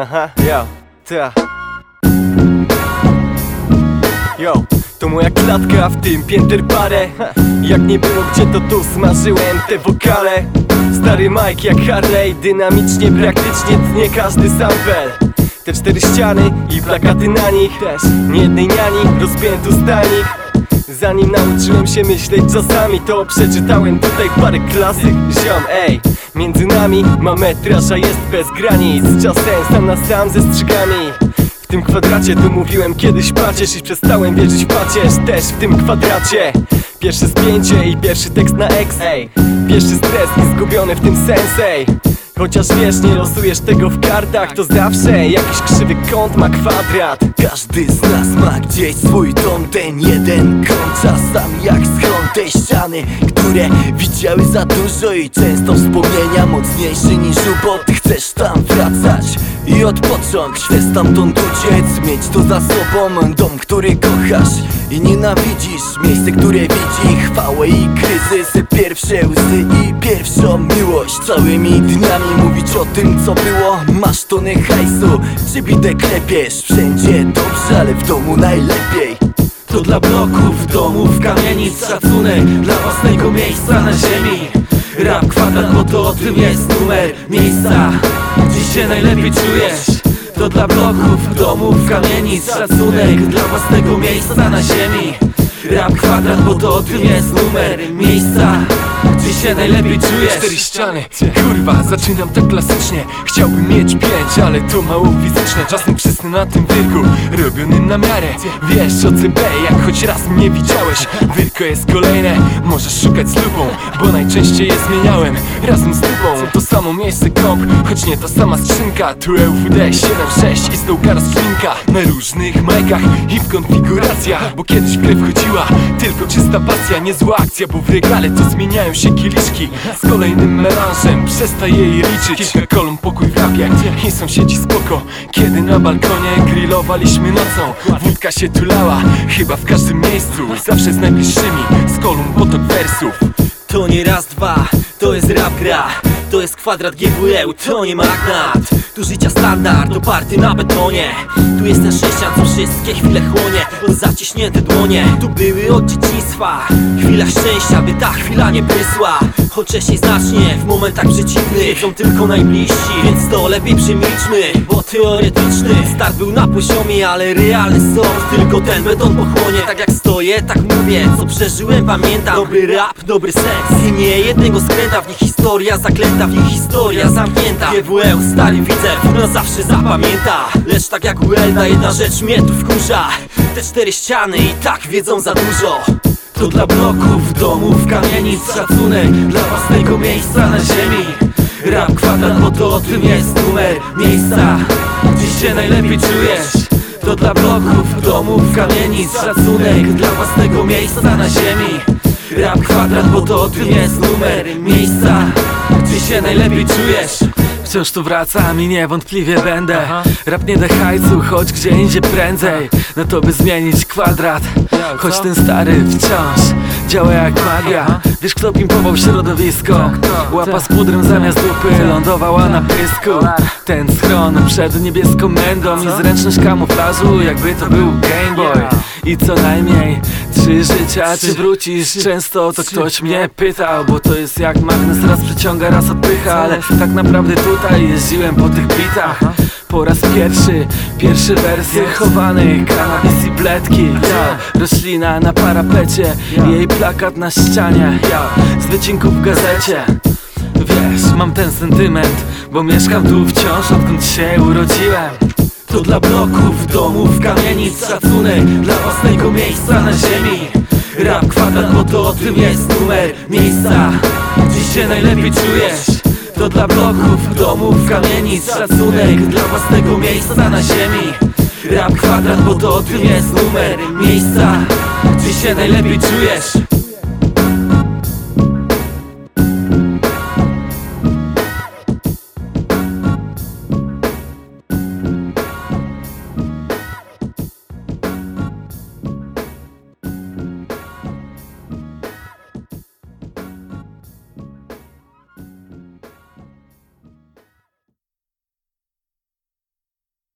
Aha, yo, ta Yo, to moja klatka, w tym pięter parę Jak nie było gdzie to tu smażyłem te wokale. Stary Mike jak Harley, dynamicznie, praktycznie tnie każdy sample Te cztery ściany i plakaty na nich też Nie jednej niani, rozpiętu stanik Zanim nauczyłem się myśleć czasami To przeczytałem tutaj parę klasyk. Ziom, ej, między nami ma metraż, a jest bez granic. Czasem sam na sam ze strzygami. W tym kwadracie tu mówiłem kiedyś pacierz I przestałem wierzyć pacierz. Też w tym kwadracie. Pierwsze spięcie i pierwszy tekst na X ej. Pierwszy stres i zgubiony w tym sens ej. Chociaż wiesz, nie losujesz tego w kartach To zawsze jakiś krzywy kąt ma kwadrat. Każdy z nas ma gdzieś swój dom Ten jeden kąt czasami jak schron Te ściany, które widziały za dużo I często wspomnienia mocniejsze niż ubot. Chcesz tam wracać i odpocząć Chcesz stamtąd uciec, mieć to za sobą. Dom, który kochasz i nienawidzisz Miejsce, które widzi chwałę i kryzys Pierwsze łzy i pierwszą miłość Całymi dniami. Mówić o tym co było Masz tony hajsu, przybite klepiesz Wszędzie dobrze, ale w domu najlepiej To dla bloków, domów, kamienic Szacunek dla własnego miejsca na ziemi. Rap kwadrat, bo to o tym jest numer Miejsca, gdzie się najlepiej czujesz. To dla bloków, domów, kamienic Szacunek dla własnego miejsca na ziemi Rap kwadrat, bo to o tym jest numer Miejsca, gdzie się najlepiej czujesz. Cztery ściany, kurwa, zaczynam tak klasycznie. Chciałbym mieć pięć, ale to mało fizyczne. Czasem przysnę na tym wyrku, robionym na miarę. Wiesz o CB, jak choć raz mnie widziałeś. Wyrko jest kolejne, możesz szukać z lupą Bo najczęściej je zmieniałem razem z tubą To samo miejsce komp, choć nie ta sama skrzynka. Tu EUFD 7.6 i stołka rozczynka Na różnych majkach i w konfiguracjach Bo kiedyś w grę wchodziła tylko czysta pasja Niezła akcja, bo w regale to zmieniają się kieliszki. Z kolejnym melanżem przestaje jej liczyć. Kilka kolumn pokój w rapie i sąsiedzi spoko. Kiedy na balkonie grillowaliśmy nocą Wódka się tulała, chyba w każdym miejscu Zawsze z najbliższymi, z kolumn potok wersów. To nie raz, dwa, to jest rap gra To jest kwadrat GWE, to nie magnat Tu życia standard, oparty na betonie. Tu jest ten sześcian, co wszystkie chwile chłonie. O zaciśnięte dłonie, tu były od dzieciństwa. Chwila szczęścia, by ta chwila nie prysła Choć wcześniej znacznie, w momentach przeciwnych Wiedzą tylko najbliżsi, więc to lepiej przemilczmy Bo teoretyczny start był na poziomie Ale realny sąd, tylko ten beton pochłonie. Tak jak stoję, tak mówię, co przeżyłem pamiętam. Dobry rap, dobry seks. I nie jednego skręta, w nich historia zaklęta W nich historia zamknięta. GWL, stary widzę, na zawsze zapamięta. Lecz tak jak Uelda, jedna rzecz mnie tu wkurza. Te cztery ściany i tak wiedzą za dużo to dla bloków, domów, kamienic Szacunek dla własnego miejsca na ziemi. Rap kwadrat, bo to o tym jest numer Miejsca, gdzie się najlepiej czujesz. To dla bloków, domów, kamienic Szacunek dla własnego miejsca na ziemi. Rap kwadrat, bo to o tym jest numer Miejsca, gdzie się najlepiej czujesz Wciąż tu wracam i niewątpliwie będę. Rap nie da hajcu, choć gdzie indziej prędzej. No to by zmienić kwadrat. Choć ten stary wciąż działa jak magia. Wiesz kto pimpował środowisko? Łapa z pudrem zamiast dupy lądowała na pysku. Ten schron przed niebieską mędą I zręczność kamuflażu jakby to był Game Boy. I co najmniej trzy życia Czy wrócisz. Często to ktoś mnie pytał Bo to jest jak magnes raz przyciąga raz odpycha Ale tak naprawdę tutaj jeździłem po tych bitach po raz pierwszy, pierwszy wersy chowany Kanabis i pletki ja, Roślina na parapecie Jej plakat na ścianie. Z wycinku w gazecie. Wiesz, mam ten sentyment Bo mieszkam tu wciąż odkąd się urodziłem. To dla bloków, domów, kamienic Szacunek dla własnego miejsca na ziemi. Rap kwadrat, bo to o tym jest numer Miejsca, gdzie się najlepiej czujesz to dla bloków, domów, kamienic Szacunek dla własnego miejsca na ziemi. Rap kwadrat, bo to o tym jest numer Miejsca, gdzie się najlepiej czujesz